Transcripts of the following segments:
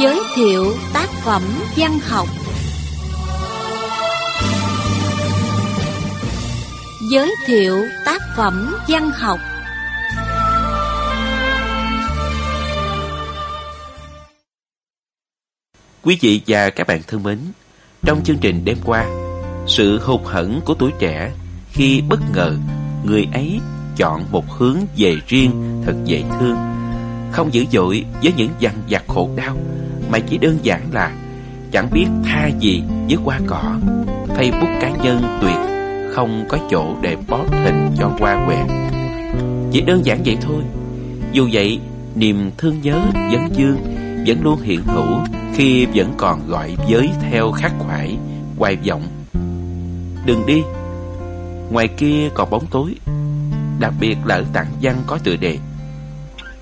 Giới thiệu tác phẩm văn học. Giới thiệu tác phẩm văn học. Quý vị và các bạn thân mến, trong chương trình đêm qua, sự hụt hẫng của tuổi trẻ khi bất ngờ người ấy chọn một hướng về riêng thật dễ thương, không dữ dội với những dằn vặt khổ đau, mà chỉ đơn giản là chẳng biết tha gì với hoa cỏ. Facebook cá nhân tuyệt không có chỗ để post hình cho hoa quẹt. Chỉ đơn giản vậy thôi. Dù vậy, niềm thương nhớ vấn dương vẫn luôn hiện hữu khi vẫn còn gọi giới theo khắc khoải, hoài vọng. Đừng đi, ngoài kia còn bóng tối, đặc biệt là ở tặng văn có tựa đề.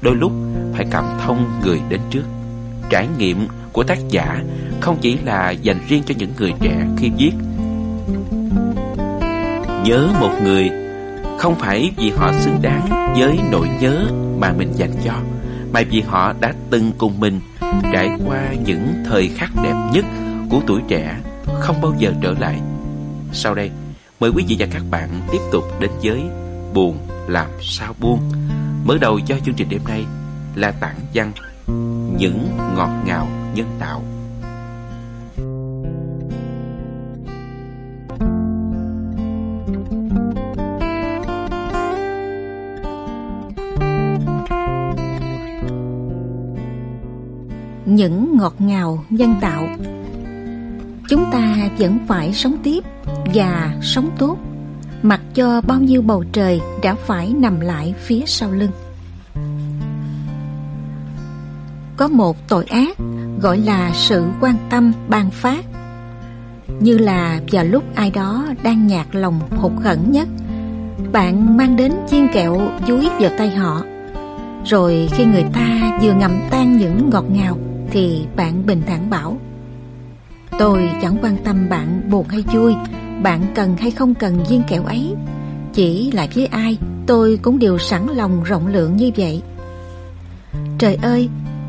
Đôi lúc phải cảm thông người đến trước. Trải nghiệm của tác giả không chỉ là dành riêng cho những người trẻ khi viết. Nhớ một người không phải vì họ xứng đáng với nỗi nhớ mà mình dành cho, mà vì họ đã từng cùng mình trải qua những thời khắc đẹp nhất của tuổi trẻ không bao giờ trở lại. Sau đây, mời quý vị và các bạn tiếp tục đến với Buồn làm sao buông. Mở đầu cho chương trình đêm nay là tặng văn những ngọt ngào nhân tạo. những ngọt ngào nhân tạo. Chúng ta vẫn phải sống tiếp và sống tốt. Mặc cho bao nhiêu bầu trời đã phải nằm lại phía sau lưng. Có một tội ác, gọi là sự quan tâm, ban phát. Như là vào lúc ai đó đang nhạt lòng hụt khẩn nhất, bạn mang đến viên kẹo dúi vào tay họ. Rồi khi người ta vừa ngậm tan những ngọt ngào thì bạn bình thản bảo, Tôi chẳng quan tâm bạn buồn hay vui, Bạn cần hay không cần viên kẹo ấy. Chỉ là với ai, Tôi cũng đều sẵn lòng rộng lượng như vậy. Trời ơi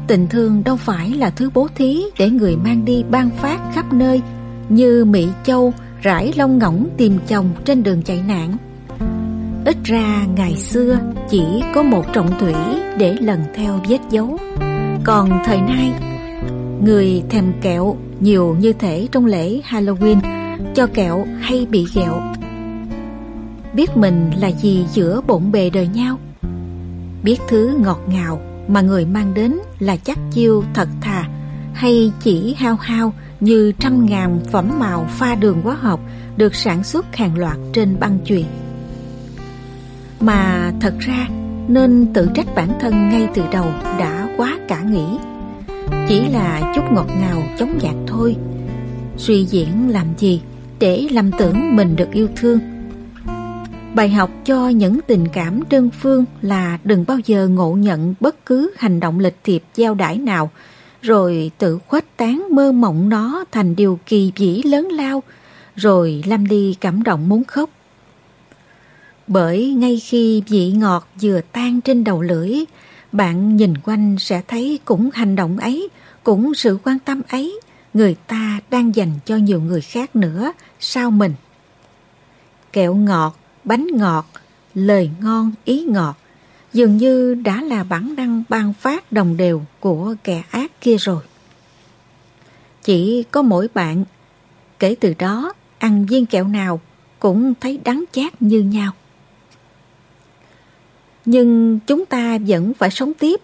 Tình thương đâu phải là thứ bố thí Để người mang đi ban phát khắp nơi, Như Mỹ Châu Rải lông ngỗng tìm chồng trên đường chạy nạn. Ít ra ngày xưa Chỉ có một trọng thủy Để lần theo vết dấu. Còn thời nay, Người thèm kẹo nhiều như thể trong lễ Halloween, Cho kẹo hay bị ghẹo. Biết mình là gì giữa bộn bề đời nhau? Biết thứ ngọt ngào mà người mang đến là chắc chiêu thật thà, Hay chỉ hao hao như trăm ngàn phẩm màu pha đường hóa học Được sản xuất hàng loạt trên băng chuyền. Mà thật ra, nên tự trách bản thân ngay từ đầu đã quá cả nghĩ. Chỉ là chút ngọt ngào chống nhạc thôi. Suy diễn làm gì Để lầm tưởng mình được yêu thương? Bài học cho những tình cảm đơn phương là đừng bao giờ ngộ nhận bất cứ hành động lịch thiệp giao đãi nào, rồi tự khuếch tán mơ mộng nó thành điều kỳ vĩ lớn lao, rồi lâm đi cảm động muốn khóc. Bởi ngay khi vị ngọt vừa tan trên đầu lưỡi, bạn nhìn quanh sẽ thấy cũng hành động ấy, cũng sự quan tâm ấy, người ta đang dành cho nhiều người khác nữa sao mình. Kẹo ngọt, bánh ngọt, lời ngon, ý ngọt, dường như đã là bản năng ban phát đồng đều của kẻ ác kia rồi. Chỉ có mỗi bạn, kể từ đó ăn viên kẹo nào cũng thấy đắng chát như nhau. Nhưng chúng ta vẫn phải sống tiếp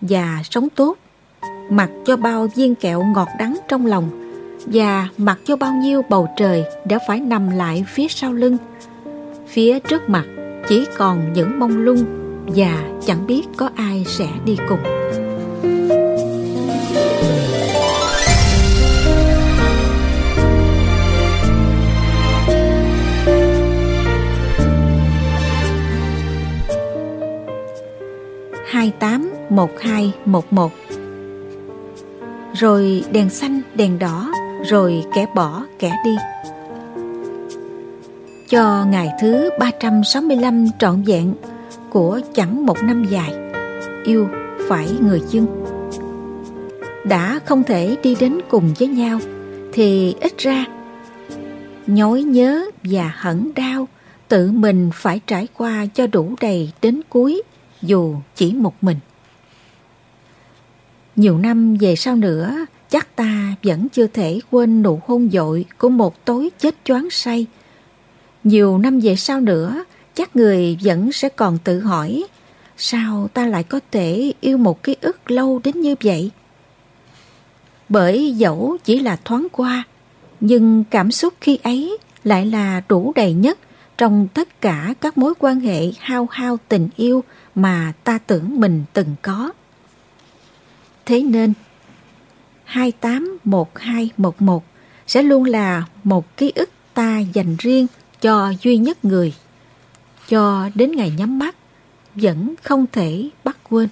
và sống tốt mặc cho bao viên kẹo ngọt đắng trong lòng và mặc cho bao nhiêu bầu trời đã phải nằm lại phía sau lưng. Phía trước mặt chỉ còn những mông lung và chẳng biết có ai sẽ đi cùng. hai tám một hai một một rồi đèn xanh, đèn đỏ, rồi kẻ bỏ, kẻ đi. Cho ngày thứ 365 trọn vẹn của chẳng một năm dài, yêu phải người dưng. đã không thể đi đến cùng với nhau thì ít ra nhói nhớ và hận đau tự mình phải trải qua cho đủ đầy đến cuối dù chỉ một mình. Nhiều năm về sau nữa, chắc ta vẫn chưa thể quên nụ hôn dội của một tối chết choáng say. Nhiều năm về sau nữa, chắc người vẫn sẽ còn tự hỏi sao ta lại có thể yêu một ký ức lâu đến như vậy? Bởi dẫu chỉ là thoáng qua, nhưng cảm xúc khi ấy lại là đủ đầy nhất trong tất cả các mối quan hệ hao hao tình yêu mà ta tưởng mình từng có. Thế nên, 281211 sẽ luôn là một ký ức ta dành riêng cho duy nhất người. Cho đến ngày nhắm mắt, vẫn không thể bắt quên.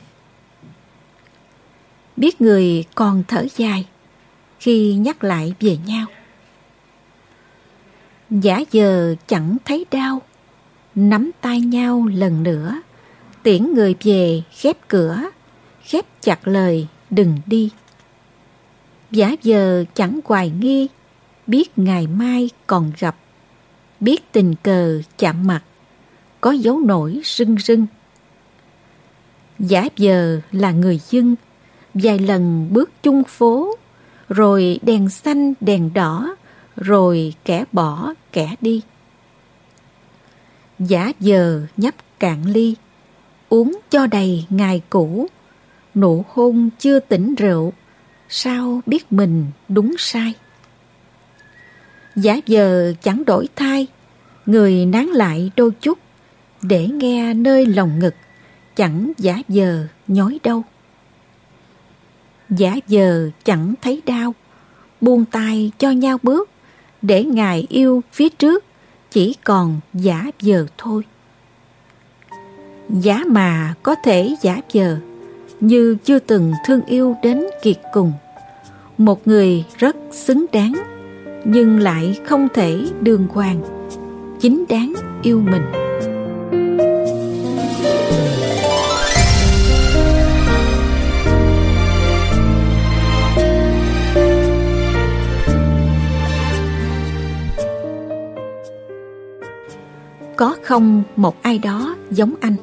Biết người còn thở dài khi nhắc lại về nhau. Giả giờ chẳng thấy đau, nắm tay nhau lần nữa, tiễn người về khép cửa, khép chặt lời đừng đi. Giả giờ chẳng hoài nghi, biết ngày mai còn gặp, biết tình cờ chạm mặt, có dấu nổi rưng rưng. Giả giờ là người dân, vài lần bước chung phố, rồi đèn xanh đèn đỏ, rồi kẻ bỏ kẻ đi. Giả giờ nhấp cạn ly, uống cho đầy ngày cũ, nụ hôn chưa tỉnh rượu, sao biết mình đúng sai. Giả giờ chẳng đổi thay, người nán lại đôi chút, để nghe nơi lòng ngực, chẳng giả giờ nhói đâu. Giả giờ chẳng thấy đau, buông tay cho nhau bước, để ngài yêu phía trước chỉ còn giả giờ thôi. Giả mà có thể giả giờ như chưa từng thương yêu đến kiệt cùng. Một người rất xứng đáng nhưng lại không thể đường hoàng, chính đáng yêu mình. có không một ai đó giống anh.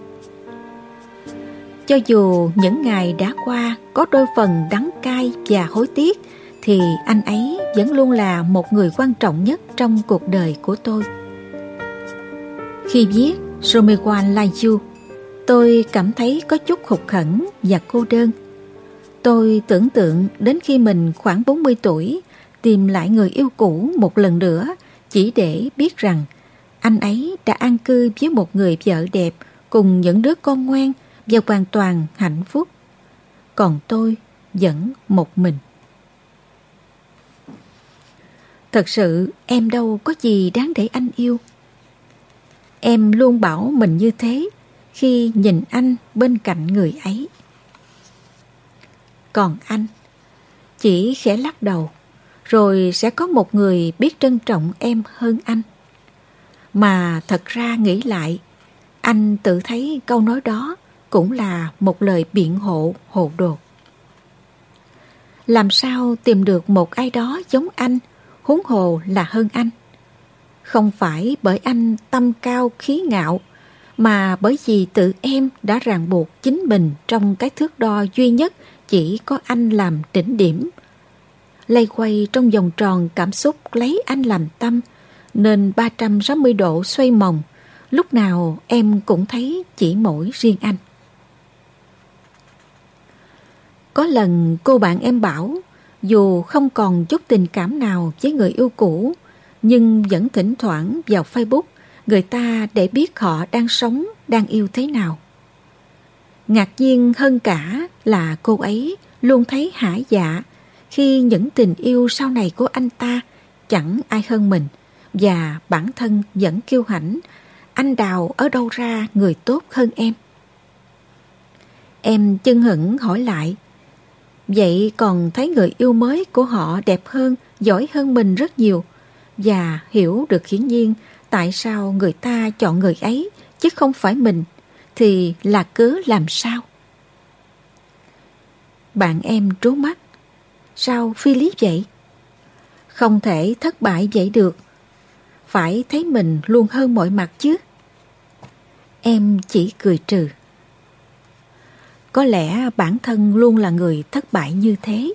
Cho dù những ngày đã qua có đôi phần đắng cay và hối tiếc, thì anh ấy vẫn luôn là một người quan trọng nhất trong cuộc đời của tôi. Khi viết Show Me Like You, tôi cảm thấy có chút hụt khẩn và cô đơn. Tôi tưởng tượng đến khi mình khoảng 40 tuổi tìm lại người yêu cũ một lần nữa chỉ để biết rằng anh ấy đã an cư với một người vợ đẹp cùng những đứa con ngoan và hoàn toàn hạnh phúc. Còn tôi vẫn một mình. Thật sự em đâu có gì đáng để anh yêu. Em luôn bảo mình như thế khi nhìn anh bên cạnh người ấy. Còn anh chỉ khẽ lắc đầu rồi sẽ có một người biết trân trọng em hơn anh. Mà thật ra nghĩ lại, anh tự thấy câu nói đó cũng là một lời biện hộ hộ đột. Làm sao tìm được một ai đó giống anh, huống hồ là hơn anh? Không phải bởi anh tâm cao khí ngạo, mà bởi vì tự em đã ràng buộc chính mình trong cái thước đo duy nhất chỉ có anh làm đỉnh điểm. Lây quay trong vòng tròn cảm xúc lấy anh làm tâm, nên 360 độ xoay mòng, lúc nào em cũng thấy chỉ mỗi riêng anh. Có lần cô bạn em bảo, dù không còn chút tình cảm nào với người yêu cũ, nhưng vẫn thỉnh thoảng vào Facebook người ta để biết họ đang sống, đang yêu thế nào. Ngạc nhiên hơn cả là cô ấy luôn thấy hả dạ khi những tình yêu sau này của anh ta chẳng ai hơn mình và bản thân vẫn kiêu hãnh, anh Đào ở đâu ra người tốt hơn em? Em chân hững hỏi lại, vậy còn thấy người yêu mới của họ đẹp hơn, giỏi hơn mình rất nhiều, và hiểu được hiển nhiên tại sao người ta chọn người ấy chứ không phải mình, thì là cớ làm sao? Bạn em trố mắt, sao phi lý vậy? Không thể thất bại vậy được. Phải thấy mình luôn hơn mọi mặt chứ. Em chỉ cười trừ. Có lẽ bản thân luôn là người thất bại như thế.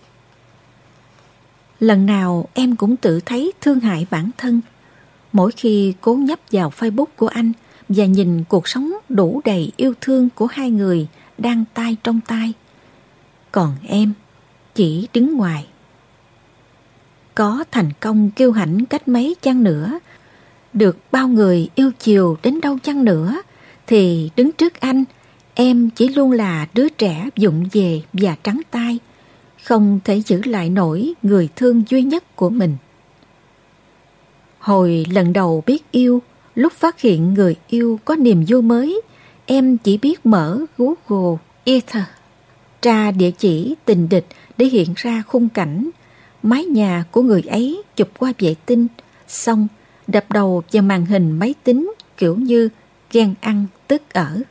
Lần nào em cũng tự thấy thương hại bản thân. Mỗi khi cố nhấp vào Facebook của anh và nhìn cuộc sống đủ đầy yêu thương của hai người đang tay trong tay. Còn em chỉ đứng ngoài. Có thành công kiêu hãnh cách mấy chăng nữa, được bao người yêu chiều đến đâu chăng nữa, thì đứng trước anh, em chỉ luôn là đứa trẻ dụng về và trắng tay, không thể giữ lại nổi người thương duy nhất của mình. Hồi lần đầu biết yêu, lúc phát hiện người yêu có niềm vui mới, em chỉ biết mở Google Ether, tra địa chỉ tình địch để hiện ra khung cảnh mái nhà của người ấy chụp qua vệ tinh, xong đập đầu vào màn hình máy tính kiểu như ghen ăn tức ở.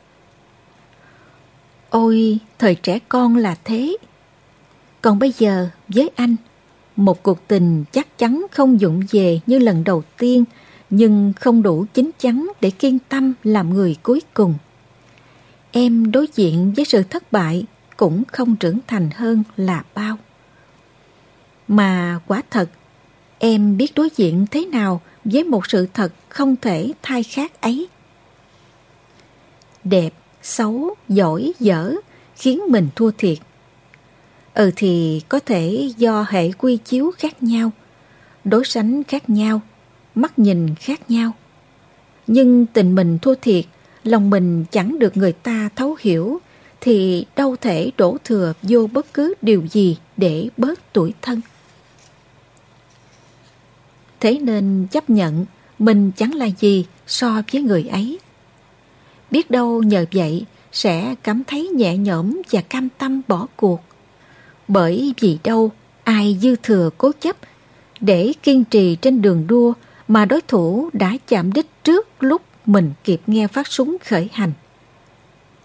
Ôi, thời trẻ con là thế. Còn bây giờ với anh, một cuộc tình chắc chắn không dụng về như lần đầu tiên, nhưng không đủ chín chắn để kiên tâm làm người cuối cùng. Em đối diện với sự thất bại cũng không trưởng thành hơn là bao. Mà quả thật, em biết đối diện thế nào với một sự thật không thể thay khác ấy. Đẹp, xấu, giỏi, dở khiến mình thua thiệt. Ừ thì có thể do hệ quy chiếu khác nhau, đối sánh khác nhau, mắt nhìn khác nhau. Nhưng tình mình thua thiệt, lòng mình chẳng được người ta thấu hiểu, thì đâu thể đổ thừa vô bất cứ điều gì để bớt tuổi thân. Thế nên chấp nhận mình chẳng là gì so với người ấy. Biết đâu nhờ vậy sẽ cảm thấy nhẹ nhõm và cam tâm bỏ cuộc. Bởi vì đâu ai dư thừa cố chấp để kiên trì trên đường đua mà đối thủ đã chạm đích trước lúc mình kịp nghe phát súng khởi hành.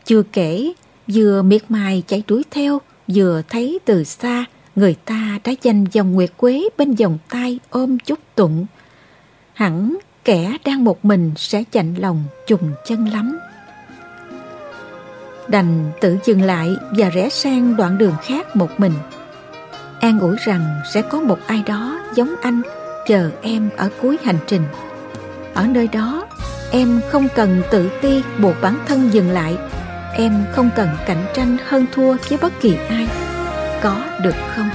Chưa kể, vừa miệt mài chạy đuổi theo, vừa thấy từ xa người ta đã giành dòng nguyệt quế bên vòng tay ôm chút tụng. Hẳn kẻ đang một mình sẽ chạnh lòng trùng chân lắm. Đành tự dừng lại và rẽ sang đoạn đường khác một mình. An ủi rằng sẽ có một ai đó giống anh chờ em ở cuối hành trình. Ở nơi đó, em không cần tự ti buộc bản thân dừng lại. Em không cần cạnh tranh hơn thua với bất kỳ ai có được không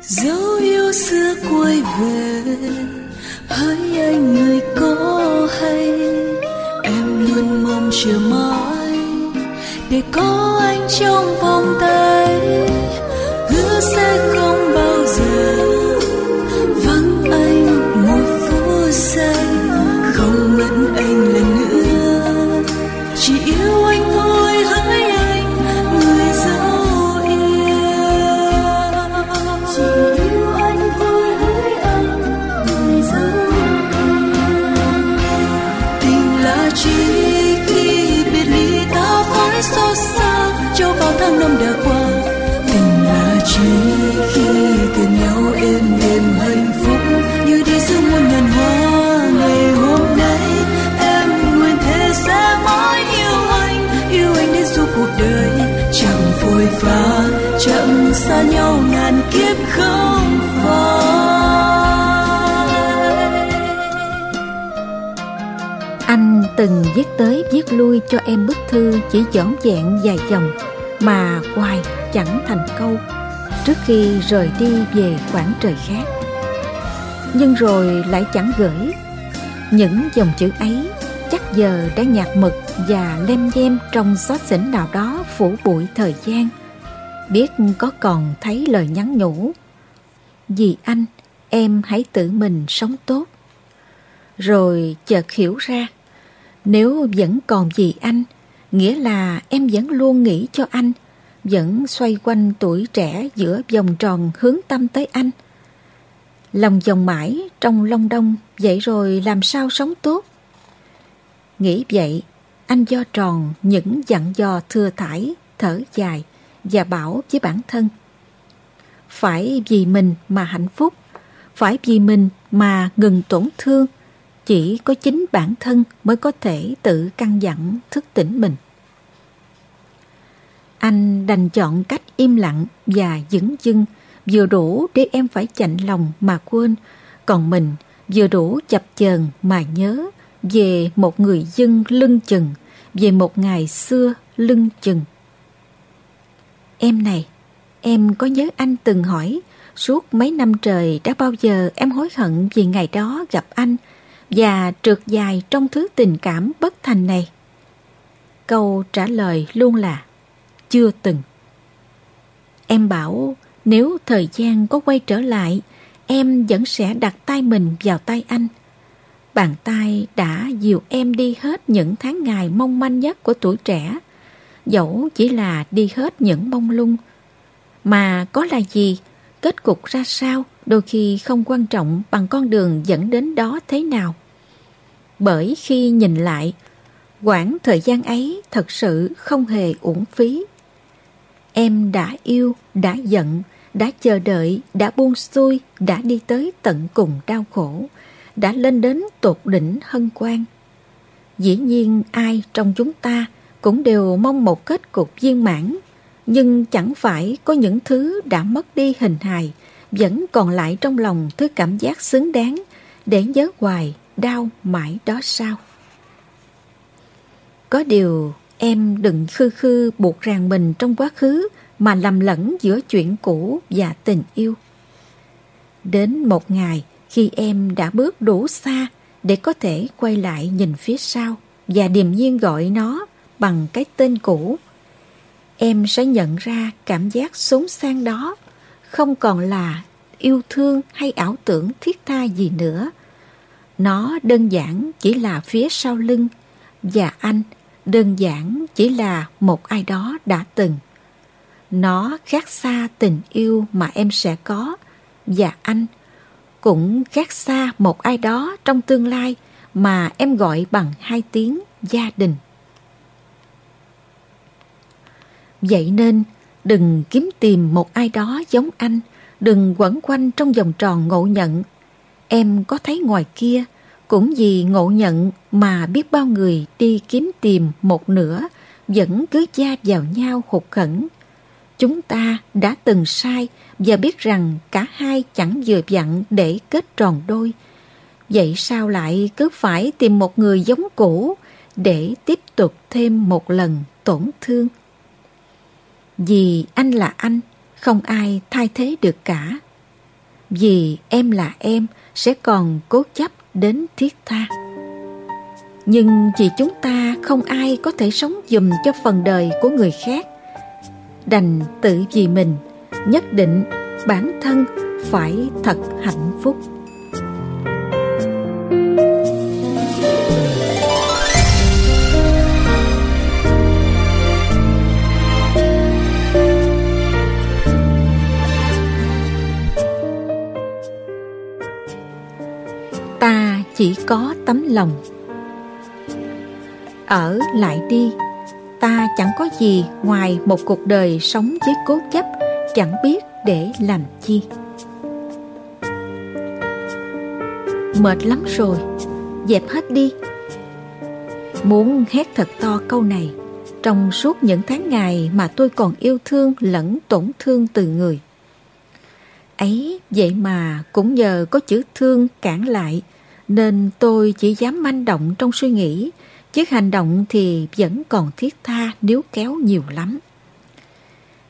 dấu yêu xưa quay về hỡi anh, người có hay, em luôn mong chờ mãi để có anh trong vòng tay. Hứa sẽ không bao giờ từng viết tới viết lui cho em bức thư chỉ dõn dẹn vài dòng mà hoài chẳng thành câu trước khi rời đi về khoảng trời khác. Nhưng rồi lại chẳng gửi. Những dòng chữ ấy chắc giờ đã nhạt mực và lem nhem trong xót xỉnh nào đó phủ bụi thời gian. Biết có còn thấy lời nhắn nhủ. Vì anh, em hãy tự mình sống tốt. Rồi chợt hiểu ra, nếu vẫn còn vì anh, Nghĩa là em vẫn luôn nghĩ cho anh, vẫn xoay quanh tuổi trẻ giữa vòng tròn hướng tâm tới anh. Lòng vòng mãi trong long đông, vậy rồi làm sao sống tốt? Nghĩ vậy, anh do tròn những dặn dò thừa thải, thở dài và bảo với bản thân. Phải vì mình mà hạnh phúc, phải vì mình mà ngừng tổn thương, chỉ có chính bản thân mới có thể tự căn dặn thức tỉnh mình. Anh đành chọn cách im lặng và dững dưng vừa đủ để em phải chạnh lòng mà quên, còn mình vừa đủ chập chờn mà nhớ về một người dân lưng chừng, về một ngày xưa lưng chừng. Em này, em có nhớ anh từng hỏi suốt mấy năm trời đã bao giờ em hối hận vì ngày đó gặp anh và trượt dài trong thứ tình cảm bất thành này? Câu trả lời luôn là chưa từng. Em bảo nếu thời gian có quay trở lại, em vẫn sẽ đặt tay mình vào tay anh. Bàn tay đã dìu em đi hết những tháng ngày mong manh nhất của tuổi trẻ, dẫu chỉ là đi hết những bông lung. Mà có là gì, kết cục ra sao đôi khi không quan trọng bằng con đường dẫn đến đó thế nào. Bởi khi nhìn lại, quãng thời gian ấy thật sự không hề uổng phí. Em đã yêu, đã giận, đã chờ đợi, đã buông xuôi, đã đi tới tận cùng đau khổ, đã lên đến tột đỉnh hân quan. Dĩ nhiên ai trong chúng ta cũng đều mong một kết cục viên mãn, nhưng chẳng phải có những thứ đã mất đi hình hài, vẫn còn lại trong lòng thứ cảm giác xứng đáng để nhớ hoài, đau mãi đó sao? Có điều em đừng khư khư buộc ràng mình trong quá khứ mà lầm lẫn giữa chuyện cũ và tình yêu. Đến một ngày khi em đã bước đủ xa để có thể quay lại nhìn phía sau và điềm nhiên gọi nó bằng cái tên cũ, em sẽ nhận ra cảm giác xốn sang đó không còn là yêu thương hay ảo tưởng thiết tha gì nữa. Nó đơn giản chỉ là phía sau lưng và anh đơn giản chỉ là một ai đó đã từng. Nó khác xa tình yêu mà em sẽ có và anh cũng khác xa một ai đó trong tương lai mà em gọi bằng hai tiếng gia đình. Vậy nên đừng kiếm tìm một ai đó giống anh, đừng quẩn quanh trong vòng tròn ngộ nhận. Em có thấy ngoài kia, cũng vì ngộ nhận mà biết bao người đi kiếm tìm một nửa vẫn cứ gia vào nhau hụt khẩn Chúng ta đã từng sai và biết rằng cả hai chẳng vừa vặn để kết tròn đôi. Vậy sao lại cứ phải tìm một người giống cũ để tiếp tục thêm một lần tổn thương? Vì anh là anh, không ai thay thế được cả. Vì em là em sẽ còn cố chấp đến thiết tha. Nhưng vì chúng ta không ai có thể sống dùm cho phần đời của người khác đành tự vì mình nhất định bản thân phải thật hạnh phúc chỉ có tấm lòng. Ở lại đi, ta chẳng có gì ngoài một cuộc đời sống với cố chấp, chẳng biết để làm chi. Mệt lắm rồi, dẹp hết đi. Muốn hét thật to câu này, trong suốt những tháng ngày mà tôi còn yêu thương lẫn tổn thương từ người. Ấy, vậy mà cũng nhờ có chữ thương cản lại nên tôi chỉ dám manh động trong suy nghĩ chứ hành động thì vẫn còn thiết tha nếu kéo nhiều lắm.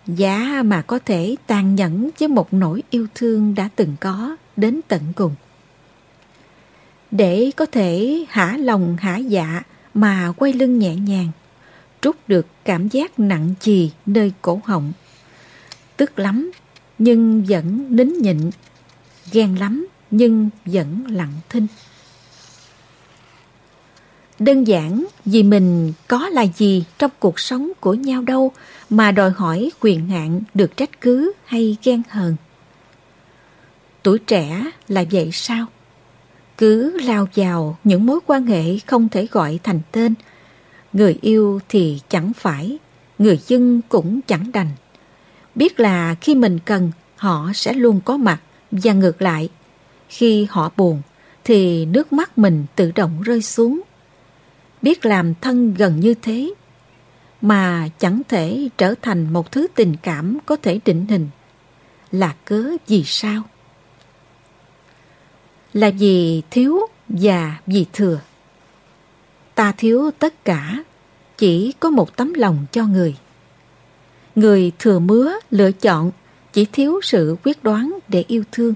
Giá mà có thể tàn nhẫn với một nỗi yêu thương đã từng có đến tận cùng. Để có thể hả lòng hả dạ mà quay lưng nhẹ nhàng, trút được cảm giác nặng chì nơi cổ họng. Tức lắm nhưng vẫn nín nhịn, ghen lắm nhưng vẫn lặng thinh. Đơn giản vì mình có là gì trong cuộc sống của nhau đâu mà đòi hỏi quyền hạn được trách cứ hay ghen hờn. Tuổi trẻ là vậy sao? Cứ lao vào những mối quan hệ không thể gọi thành tên. Người yêu thì chẳng phải, người dân cũng chẳng đành. Biết là khi mình cần, họ sẽ luôn có mặt và ngược lại. Khi họ buồn, thì nước mắt mình tự động rơi xuống. Biết làm thân gần như thế, mà chẳng thể trở thành một thứ tình cảm có thể định hình. Là cớ vì sao? Là vì thiếu và vì thừa. Ta thiếu tất cả, chỉ có một tấm lòng cho người. Người thừa mứa lựa chọn chỉ thiếu sự quyết đoán để yêu thương.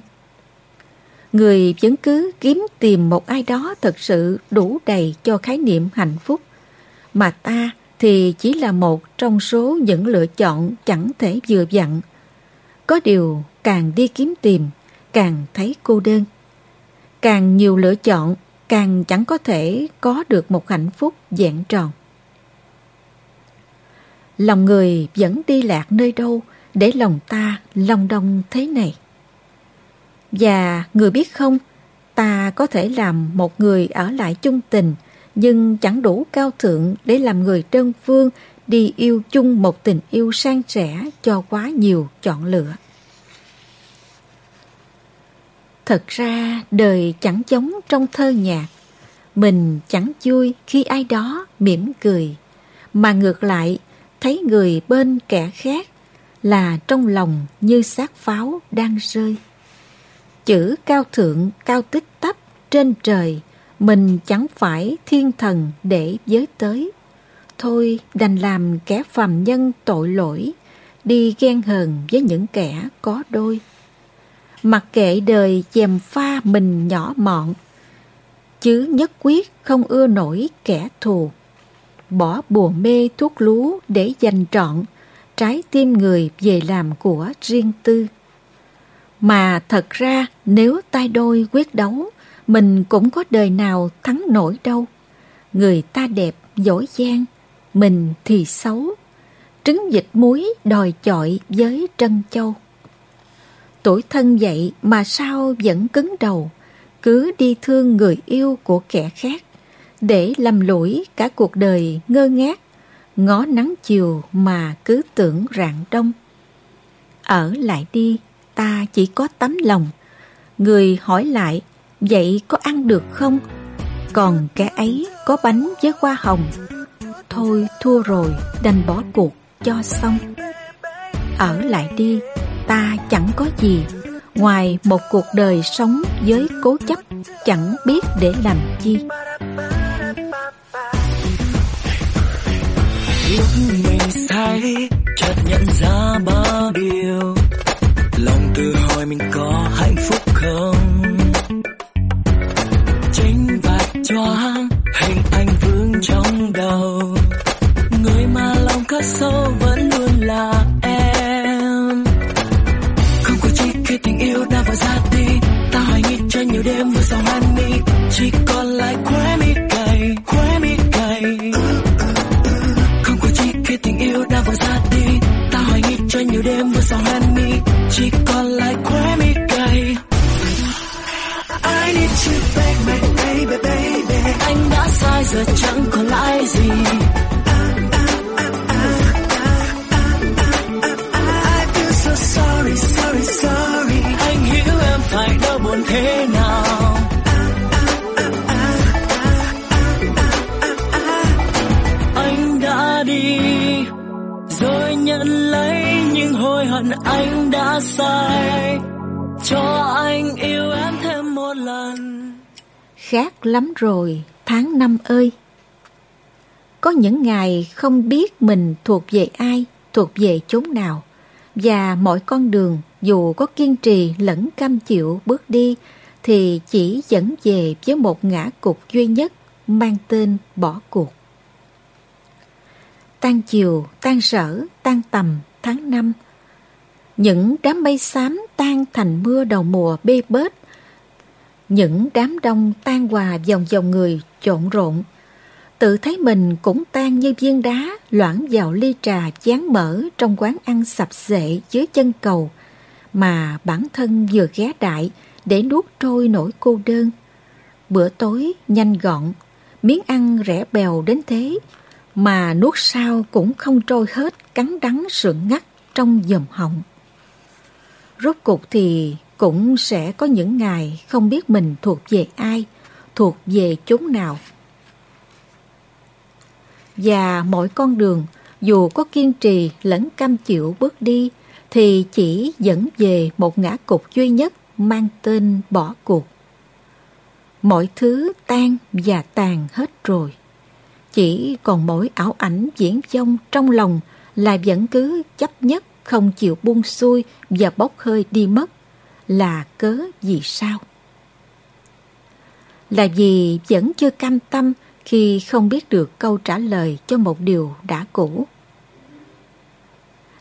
Người vẫn cứ kiếm tìm một ai đó thật sự đủ đầy cho khái niệm hạnh phúc, mà ta thì chỉ là một trong số những lựa chọn chẳng thể vừa vặn. Có điều càng đi kiếm tìm, càng thấy cô đơn. Càng nhiều lựa chọn, càng chẳng có thể có được một hạnh phúc vẹn tròn. Lòng người vẫn đi lạc nơi đâu để lòng ta lòng đông thế này. Và người biết không, ta có thể làm một người ở lại chung tình, nhưng chẳng đủ cao thượng để làm người đơn phương đi yêu chung một tình yêu sang sẻ cho quá nhiều chọn lựa. Thật ra đời chẳng giống trong thơ nhạc, mình chẳng vui khi ai đó mỉm cười, mà ngược lại thấy người bên kẻ khác là trong lòng như xác pháo đang rơi. Chữ cao thượng, cao tích tắp trên trời, mình chẳng phải thiên thần để giới tới. Thôi đành làm kẻ phàm nhân tội lỗi, đi ghen hờn với những kẻ có đôi. Mặc kệ đời chèm pha mình nhỏ mọn, chứ nhất quyết không ưa nổi kẻ thù. Bỏ bùa mê thuốc lú để dành trọn, trái tim người về làm của riêng tư. Mà thật ra nếu tay đôi quyết đấu, mình cũng có đời nào thắng nổi đâu. Người ta đẹp, giỏi giang mình thì xấu. Trứng dịch muối đòi chọi với trân châu. Tuổi thân vậy mà sao vẫn cứng đầu, cứ đi thương người yêu của kẻ khác, để lầm lũi cả cuộc đời ngơ ngác, ngó nắng chiều mà cứ tưởng rạng đông. Ở lại đi, ta chỉ có tấm lòng. Người hỏi lại, vậy có ăn được không? Còn cái ấy có bánh với hoa hồng. Thôi thua rồi, đành bỏ cuộc cho xong. Ở lại đi, ta chẳng có gì ngoài một cuộc đời sống với cố chấp chẳng biết để làm chi. Lúc mình say, chợt nhận ra bao điều hỏi mình có hạnh phúc không? Chính vạch choáng hình ảnh vương trong đầu. Người mà lòng cất sâu vẫn luôn là em. Không có chi khi tình yêu đã vào ra đi. Ta hoài nghi cho nhiều đêm vừa sau hoan mi chỉ còn lại khóe mi cay khóe mi cay. Không có chi khi tình yêu đã vào ra đi. Ta hoài nghi cho nhiều đêm vừa sau hoan mi chỉ còn lại khóe mi cay. I need you my baby baby. Anh đã sai giờ chẳng còn lại gì. I feel so sorry sorry sorry. Anh hiểu em phải đau buồn thế nào hận anh đã sai cho anh yêu em thêm một lần Khác lắm rồi, tháng năm ơi! Có những ngày không biết mình thuộc về ai, thuộc về chốn nào, và mọi con đường dù có kiên trì lẫn cam chịu bước đi thì chỉ dẫn về với một ngã cục duy nhất mang tên bỏ cuộc. Tan chiều, tan sở, tan tầm tháng năm những đám mây xám tan thành mưa đầu mùa bê bết những đám đông tan hòa dòng dòng người trộn rộn. Tự thấy mình cũng tan như viên đá loãng vào ly trà chán mỡ trong quán ăn sập sệ dưới chân cầu, mà bản thân vừa ghé đại để nuốt trôi nỗi cô đơn. Bữa tối nhanh gọn, miếng ăn rẻ bèo đến thế, mà nuốt sao cũng không trôi hết cắn đắng sượng ngắt trong dầm họng. Rốt cục thì cũng sẽ có những ngày không biết mình thuộc về ai, thuộc về chốn nào. Và mỗi con đường, dù có kiên trì lẫn cam chịu bước đi, thì chỉ dẫn về một ngã cục duy nhất mang tên bỏ cuộc. Mọi thứ tan và tàn hết rồi. Chỉ còn mỗi ảo ảnh diễn dông trong lòng là vẫn cứ chấp nhất không chịu buông xuôi và bốc hơi đi mất là cớ gì sao? Là vì vẫn chưa cam tâm khi không biết được câu trả lời cho một điều đã cũ.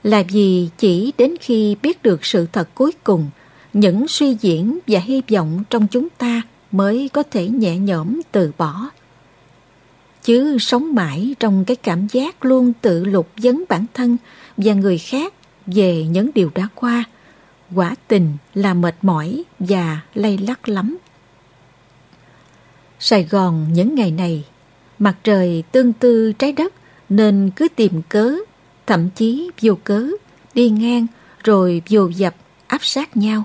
Là vì chỉ đến khi biết được sự thật cuối cùng, những suy diễn và hy vọng trong chúng ta mới có thể nhẹ nhõm từ bỏ. Chứ sống mãi trong cái cảm giác luôn tự lục vấn bản thân và người khác về những điều đã qua, quả tình là mệt mỏi và lay lắc lắm. Sài Gòn những ngày này, mặt trời tương tư trái đất nên cứ tìm cớ, thậm chí vô cớ, đi ngang rồi vô dập áp sát nhau.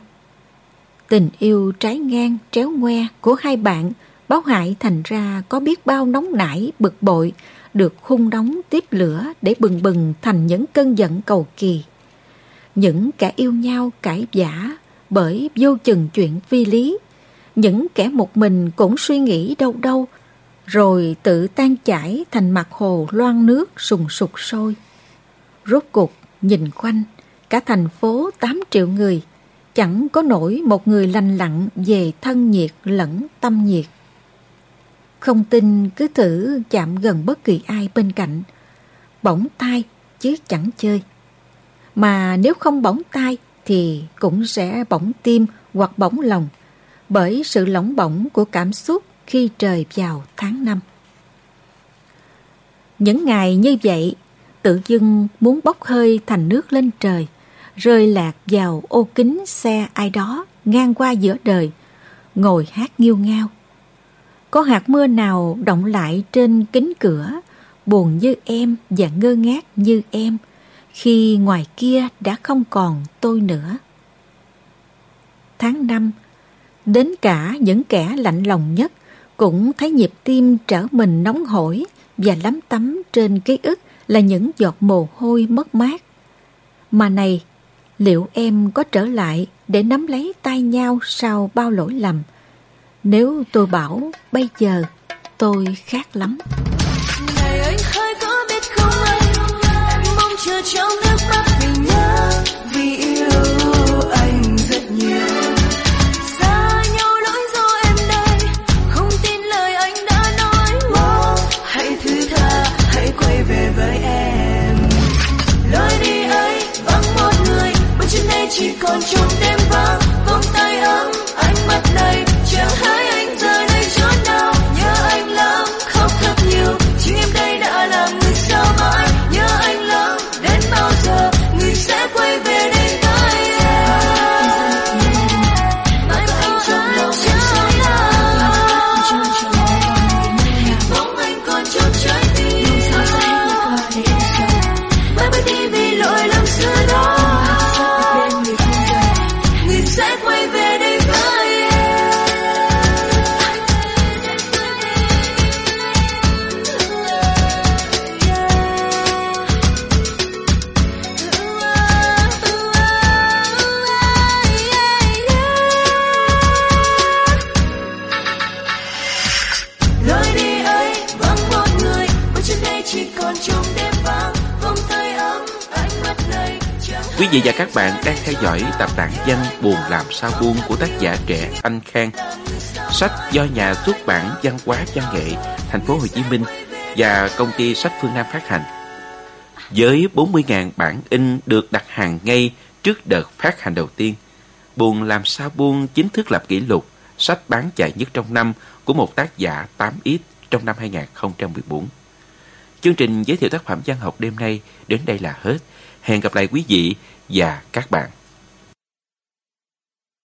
Tình yêu trái ngang tréo ngoe của hai bạn báo hại thành ra có biết bao nóng nảy bực bội được khung nóng tiếp lửa để bừng bừng thành những cơn giận cầu kỳ những kẻ yêu nhau cãi giả bởi vô chừng chuyện phi lý, những kẻ một mình cũng suy nghĩ đâu đâu, rồi tự tan chảy thành mặt hồ loan nước sùng sục sôi. Rốt cục nhìn quanh, cả thành phố 8 triệu người, chẳng có nổi một người lành lặn về thân nhiệt lẫn tâm nhiệt. Không tin cứ thử chạm gần bất kỳ ai bên cạnh, bỗng tai chứ chẳng chơi. Mà nếu không bỏng tai thì cũng sẽ bỏng tim hoặc bỏng lòng bởi sự lỏng bỏng của cảm xúc khi trời vào tháng năm. Những ngày như vậy, tự dưng muốn bốc hơi thành nước lên trời, rơi lạc vào ô kính xe ai đó ngang qua giữa đời, ngồi hát nghiêu ngao. Có hạt mưa nào động lại trên kính cửa, buồn như em và ngơ ngác như em, khi ngoài kia đã không còn tôi nữa. Tháng năm, đến cả những kẻ lạnh lòng nhất cũng thấy nhịp tim trở mình nóng hổi và lắm tắm trên ký ức là những giọt mồ hôi mất mát. Mà này, liệu em có trở lại để nắm lấy tay nhau sau bao lỗi lầm? Nếu tôi bảo bây giờ tôi khác lắm. Ngày anh hãy Quý vị và các bạn đang theo dõi tập tản danh Buồn làm sao buông của tác giả trẻ Anh Khang. Sách do nhà xuất bản văn hóa văn nghệ thành phố Hồ Chí Minh và công ty sách Phương Nam phát hành. Với 40.000 bản in được đặt hàng ngay trước đợt phát hành đầu tiên, Buồn làm sao buông chính thức lập kỷ lục sách bán chạy nhất trong năm của một tác giả 8X trong năm 2014. Chương trình giới thiệu tác phẩm văn học đêm nay đến đây là hết. Hẹn gặp lại quý vị và các bạn.